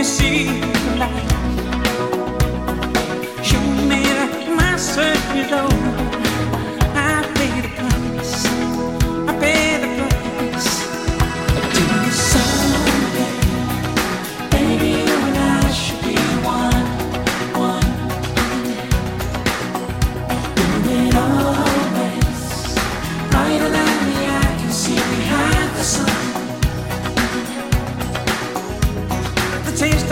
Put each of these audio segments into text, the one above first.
me see.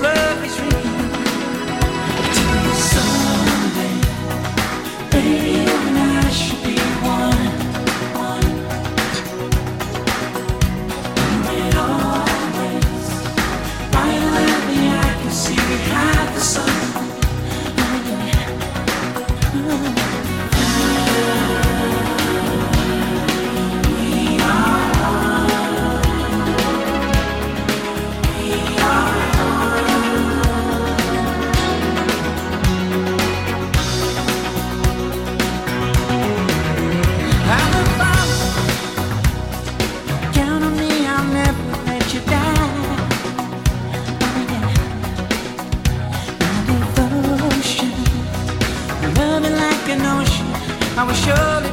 love is real. Till baby, I should be one. one. Always, I can see half the sun. I was sure